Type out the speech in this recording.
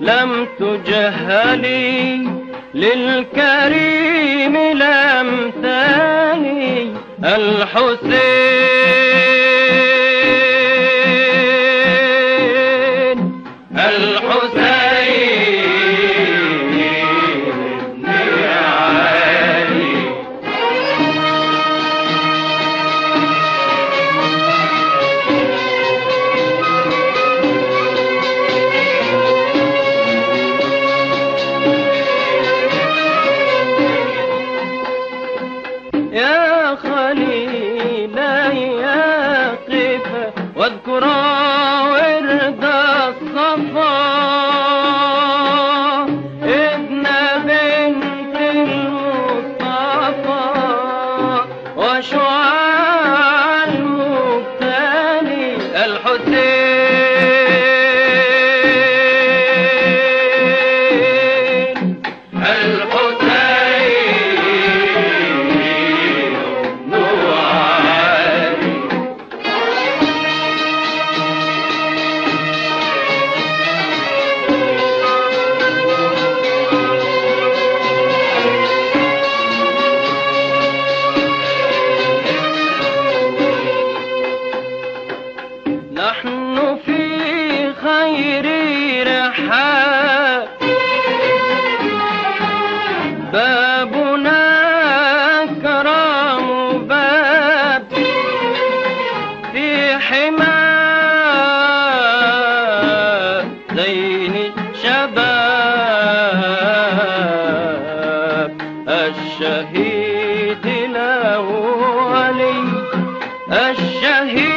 لم تجهلي للكريم الأمثال الحسين يا خليل يا قف واذكرا ورد الصفا. ابن بنت المصطفى. وشعاع بابنا كرام باب. في حمى زين الشباب الشهيد الأولي الشهيد